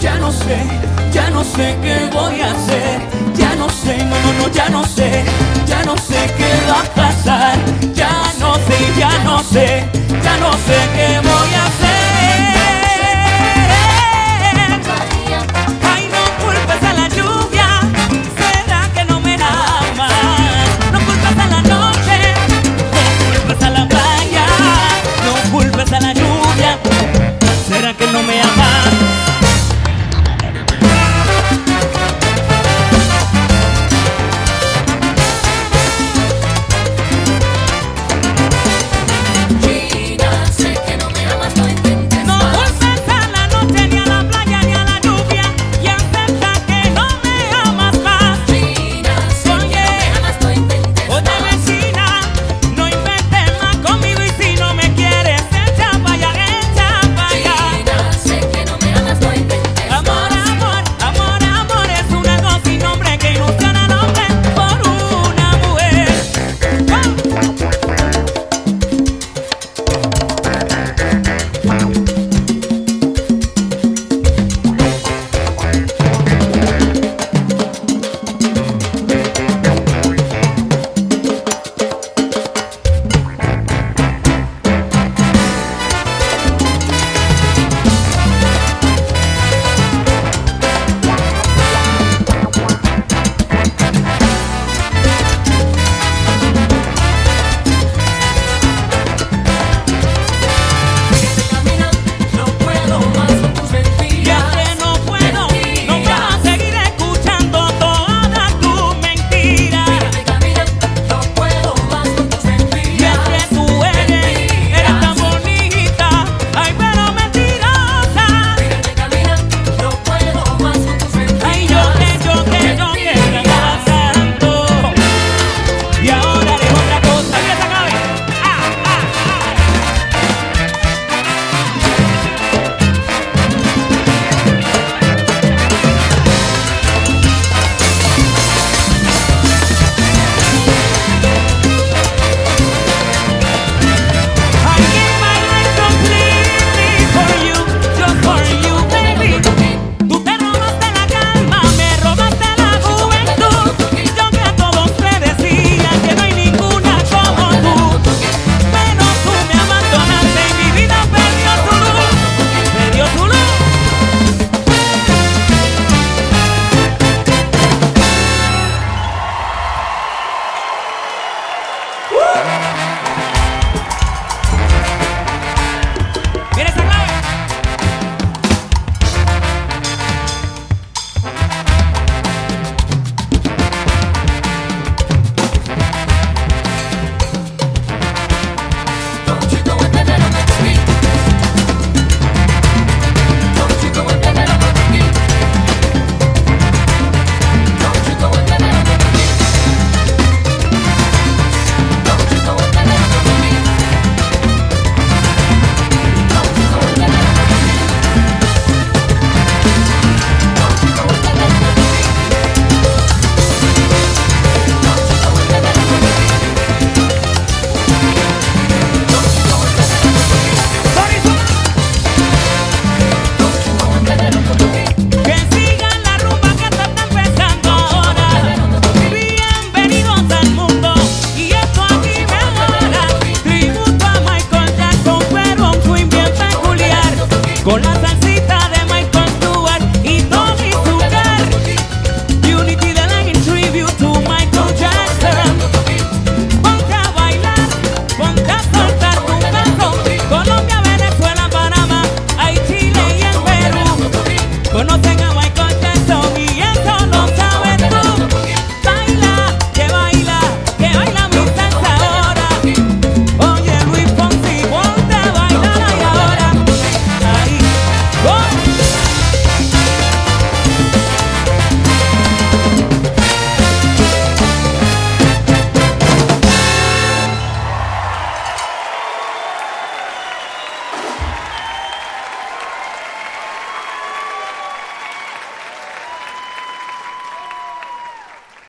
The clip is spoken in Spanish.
ya no sé, ya no sé qué voy a hacer. Ya no sé, no, no, no, ya no sé, ya no sé qué va a pasar. Ya no sé, ya no sé, ya no sé qué voy a hacer.